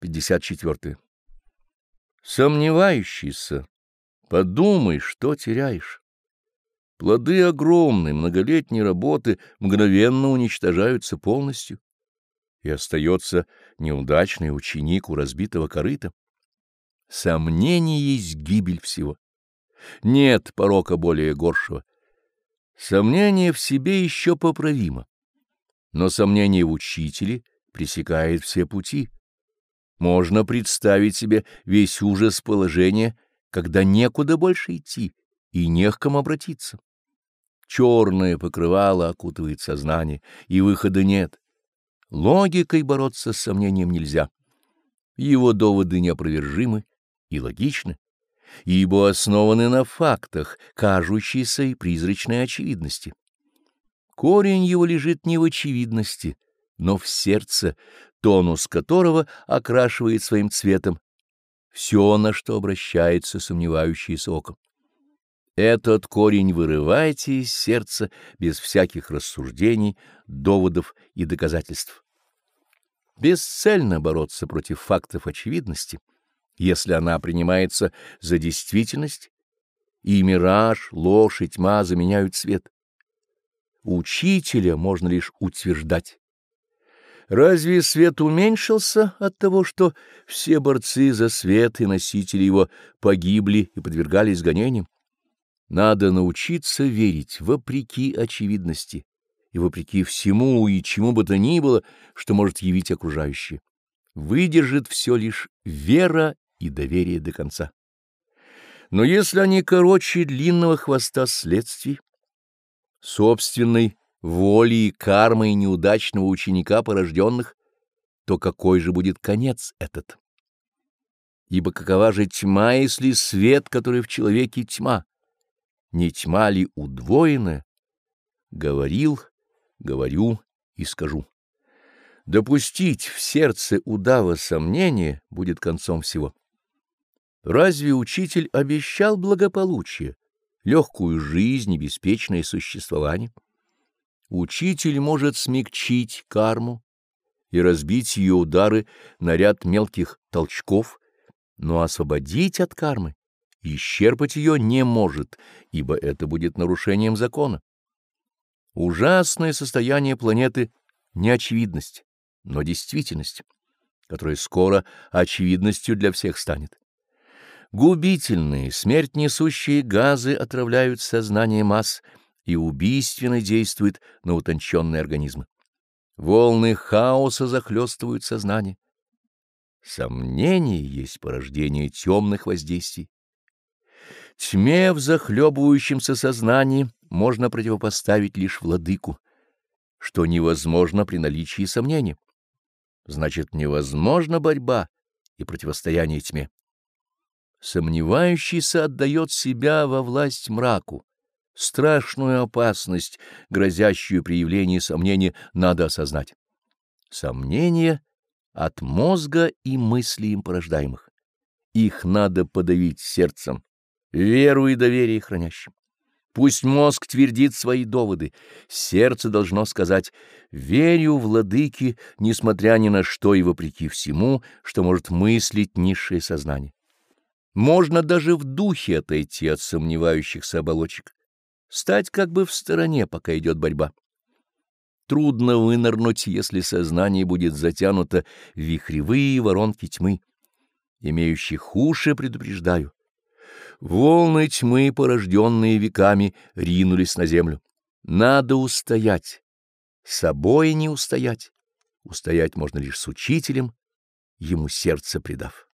54. Сомневающийся, подумай, что теряешь. Плоды огромной многолетней работы мгновенно уничтожаются полностью, и остается неудачный ученик у разбитого корыта. Сомнение есть гибель всего. Нет порока более горшего. Сомнение в себе еще поправимо, но сомнение в учителе пресекает все пути. Можно представить себе весь ужас положения, когда некуда больше идти и не к кому обратиться. Черное покрывало окутывает сознание, и выхода нет. Логикой бороться с сомнением нельзя. Его доводы неопровержимы и логичны, ибо основаны на фактах, кажущейся и призрачной очевидности. Корень его лежит не в очевидности, но в сердце, тонус которого окрашивает своим цветом все, на что обращается сомневающееся око. Этот корень вырывайте из сердца без всяких рассуждений, доводов и доказательств. Бесцельно бороться против фактов очевидности, если она принимается за действительность, и мираж, ложь и тьма заменяют свет. Учителя можно лишь утверждать. Разве свет уменьшился от того, что все борцы за свет и носители его погибли и подвергались гонениям? Надо научиться верить вопреки очевидности и вопреки всему и чему бы то ни было, что может явить окружающее. Выдержит все лишь вера и доверие до конца. Но если они короче длинного хвоста следствий, собственной воли и кармой неудачного ученика порожденных, то какой же будет конец этот? Ибо какова же тьма, если свет, который в человеке тьма? не тьма ли удвоенная? Говорил, говорю и скажу. Допустить в сердце удава сомнения будет концом всего. Разве учитель обещал благополучие, легкую жизнь и беспечное существование? Учитель может смягчить карму и разбить ее удары на ряд мелких толчков, но освободить от кармы исчерпать ее не может, ибо это будет нарушением закона. Ужасное состояние планеты — не очевидность, но действительность, которая скоро очевидностью для всех станет. Губительные, смерть несущие газы отравляют сознание масс и убийственно действуют на утонченные организмы. Волны хаоса захлестывают сознание. Сомнение есть порождение темных воздействий. Тьме в захлебывающемся сознании можно противопоставить лишь владыку, что невозможно при наличии сомнений. Значит, невозможна борьба и противостояние тьме. Сомневающийся отдает себя во власть мраку. Страшную опасность, грозящую при явлении сомнения, надо осознать. Сомнения от мозга и мыслей им порождаемых. Их надо подавить сердцем, веру и доверие хранящим. Пусть мозг твердит свои доводы, сердце должно сказать «верю, владыке, несмотря ни на что и вопреки всему, что может мыслить низшее сознание». Можно даже в духе отойти от сомневающихся оболочек, стать как бы в стороне, пока идет борьба. Трудно вынырнуть, если сознание будет затянуто в вихревые воронки тьмы. Имеющих уши предупреждаю, Волны тьмы, порожденные веками, ринулись на землю. Надо устоять. Собой не устоять. Устоять можно лишь с учителем, ему сердце предав.